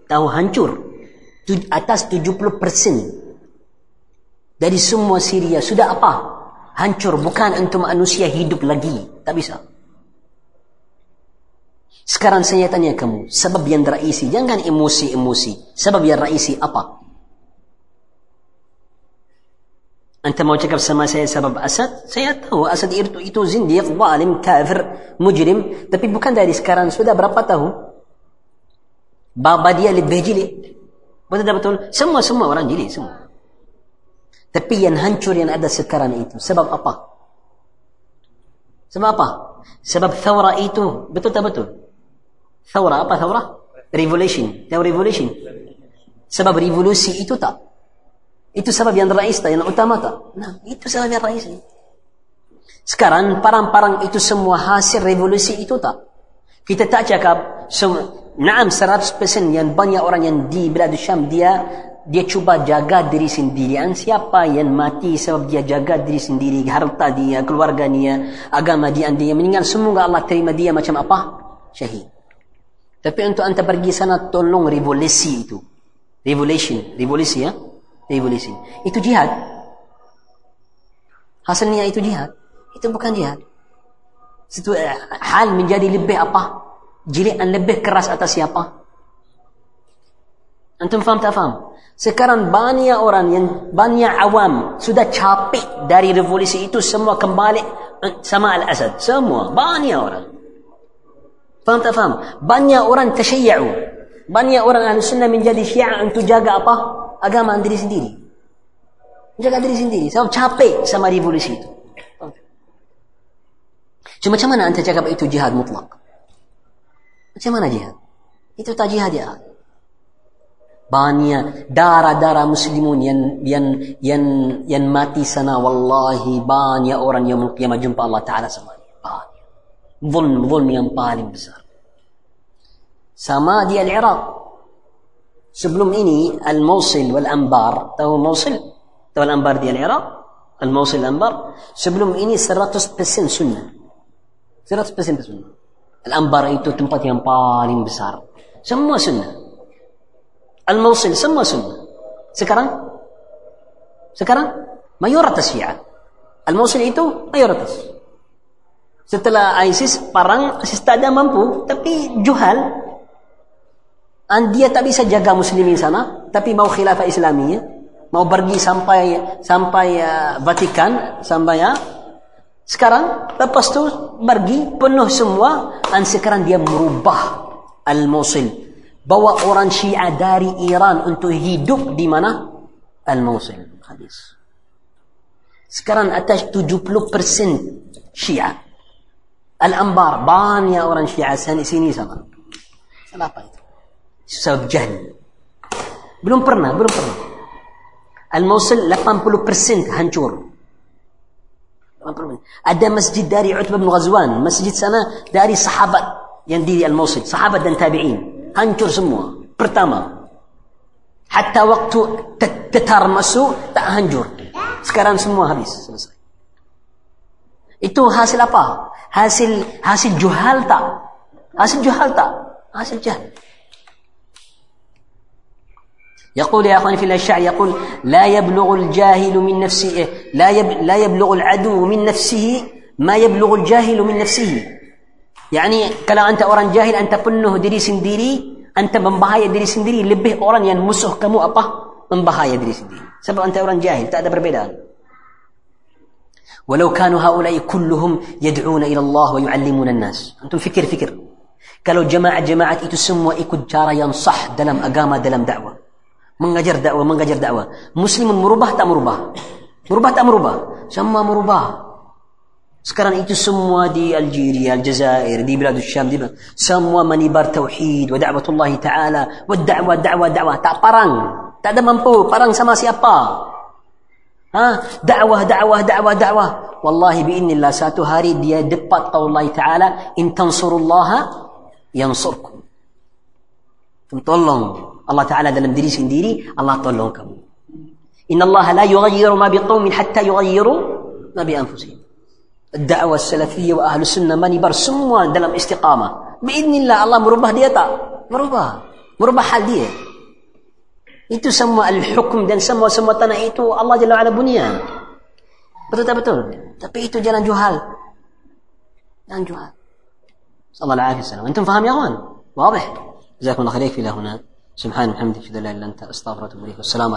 Tahu hancur? Atas 70% dari semua Syria sudah apa? Hancur. Bukan untuk manusia hidup lagi. Tak bisa. Sekarang saya tanya kamu, sebab yang raisi, jangan emosi-emosi. Sebab yang raisi apa? Anta mau cakap sama saya sebab Asad? Saya tahu Asad itu, itu zindiq, zalim, kafir, mujrim. Tapi bukan dari sekarang, sudah berapa tahun? Baba dia lebih jeli. Betul betul? Semua-semua orang jeli, semua. Tapi yang hancur yang ada sekarang itu, sebab apa? Sebab apa? Sebab thawra itu, betul tak betul? ثورة apa ثورة revolution. Tahu revolution. Sebab revolusi itu tak. Itu sebab yang rais tak yang utama tak. Nah itu sebab yang rais sekarang parang-parang itu semua hasil revolusi itu tak. Kita tak cakap semua Naam 100% yang banyak orang yang di Beladu Syam dia dia cuba jaga diri sendiri. Dan siapa yang mati sebab dia jaga diri sendiri, harta dia, keluarga dia, agama dia, dia meninggal semoga Allah terima dia macam apa? Syahid. Tapi untuk anda pergi sana tolong revolusi itu. Revolution. Revolusi ya. Revolusi. Itu jihad. Hasilnya itu jihad. Itu bukan jihad. Situ, eh, hal menjadi lebih apa? Jilian lebih keras atas siapa? Antum faham tak faham? Sekarang banyak orang yang banyak awam sudah capek dari revolusi itu semua kembali sama Al-Asad. Semua. Banyak orang. Faham tak faham? Banyak orang tasyayya'u. Banyak orang ahli sunnah menjadi syiah untuk jaga apa? Agama diri sendiri. Jaga diri sendiri. Sebab capek sama revolusi itu. Cuma macam mana anda cakap itu jihad mutlak? Macam mana jihad? Itu tak jihad ya banyak darah-darah muslimun yang yang yang yang mati sana wallahi banyak orang yang kiamat jumpa Allah Taala banyak ظلم ظلم ينطال بزار. سما سامادي العراق. سبلوم إني الموصل والأنبار. تهو موصل؟ تهو الأنبار دي العراق؟ الموصل الأنبار. سبلوم إني سراتوس بسن سنة. سراتوس بسن سنة الأنبار إيتو تمبات ينطالب بسر سموا سنة. الموصل سموا سنة. سكرا سكرا ما يورا تسفيعة الموصل إيتو ما يورا Setelah ISIS parang ISIS tak ada mampu, tapi juhal. Dia tak bisa jaga muslimin sana, tapi mau khilafah Islamiyah, mau pergi sampai sampai uh, Vatikan, sampai ya. Sekarang lepas tu pergi penuh semua, dan sekarang dia merubah Al-Mawsil bawa orang Syiah dari Iran untuk hidup di mana? Al-Mosul. Hadis. Sekarang atas 70% Syiah. Orang Syiah sini, sini sama. Kenapa itu? Sebab jahil. Belum pernah, belum pernah. Al-Mosul 80% hancur. Ada masjid dari Utbah bin Ghazwan. Masjid sana dari sahabat yang di Al-Mosul. Sahabat dan tabi'in. hancur semua. Pertama, hatta waktu tetar masuk tak hancur. Sekarang semua habis selesai. Itu hasil apa? Hasil hasil juhal tak? Hasil juhal tak? Hasil jahal. يقول يا اخواني في الله الشاعر يقول لا يبلغ الجاهل من نفسه لا لا يبلغ العدو من نفسه ما يبلغ الجاهل من نفسه Yani kalau anda orang jahil, anda penuh diri sendiri, anda membahaya diri sendiri, lebih orang yang musuh kamu apa? Membahaya diri sendiri. Sebab anda orang jahil, tak ada perbedaan. ولو كانوا هؤلاء كلهم يدعون إلى الله ويعلمون الناس. أنتم فكر فكر. قالوا جماعة جماعة يتسموا إكجارة ينصح دلم أقامة دلم دعوة. من غجر دعوة من غجر دعوة. مسلم مربه تا مربه مربه تا مربه سما مربه سكران يتسموا دي ألجيريا الجزائر دي بلاد الشام دي سموا من بار توحيد ودعوة الله تعالى والدعوة دعوة دعوة. تا قران تا دمان بو قران سما سيابا. Ha? Da'wah da'wah da'wah da'wah. Wallahi biiznillah satu hari dia dapat qaul Allah taala in tansurullaha yansurkum. Tolong Allah taala dalam diri sendiri Allah tolong kamu. Inna Allah la yughayyiru ma biqaumin hatta yughayyiru ma bi anfusihim. الدعوة السلفية وأهل السنة ما نبر سموا dalam istiqamah بإذن الله merubah dia tak merubah merubah hal dia itu semua al-hukum dan semua semua tanah itu Allah Jalla wa'ala bunia betul tak betul? Tapi itu jalan juhal. Jalan juhal. صلى الله عليه وسلم أنتم فهم يا أخوان واضح جزاكم الله خير في هنا سبحان وبحمدك اشهد ان لا اله الا انت استغفرك واتوب اليك والسلام